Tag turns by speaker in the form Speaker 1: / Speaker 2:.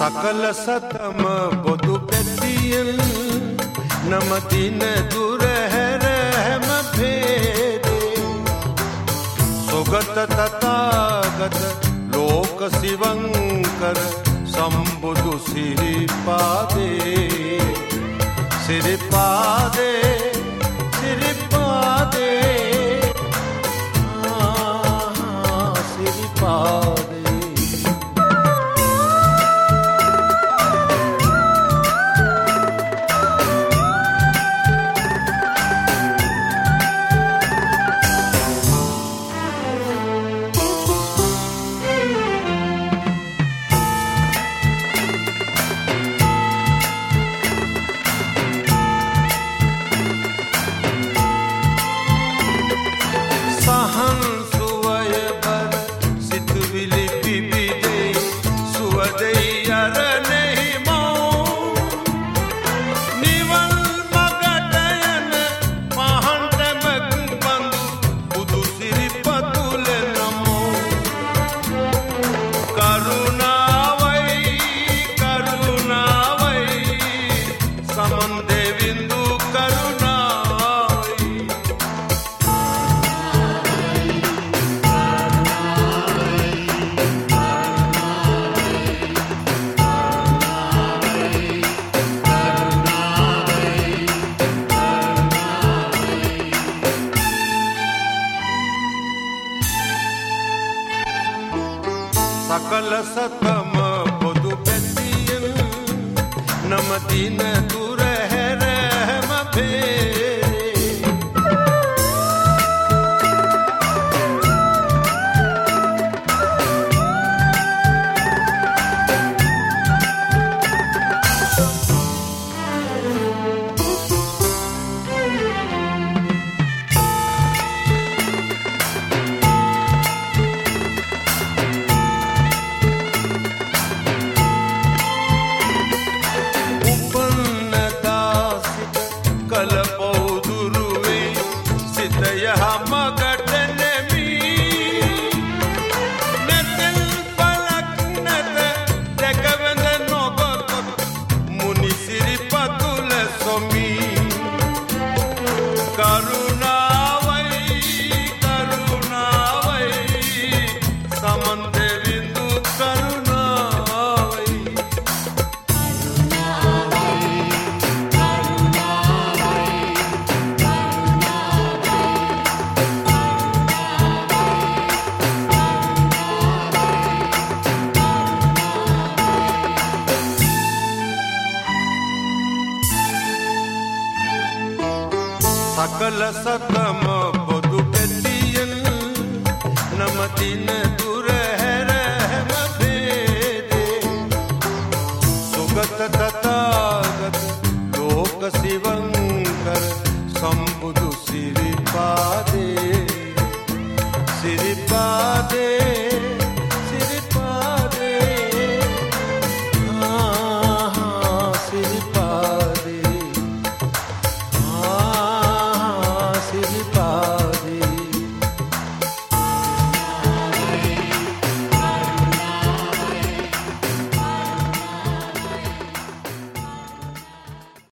Speaker 1: സകല സതമ പൊതുഗതിയിൽ നമതിന ദുരഹരഹമ ഭേദേ സുഗത തഥാഗത ലോക ശിവങ്കര സംബുധു സിരിപാദേ സിരിപാദേ சகல சத்தம பொது பெத்தியில் நமதின सकल सकम बोधु कटियन नमतिन दूर है रहम भेदे। सुगत तथागत, लोक शिवंकर संबुदु श्रीपादे श्रीपादे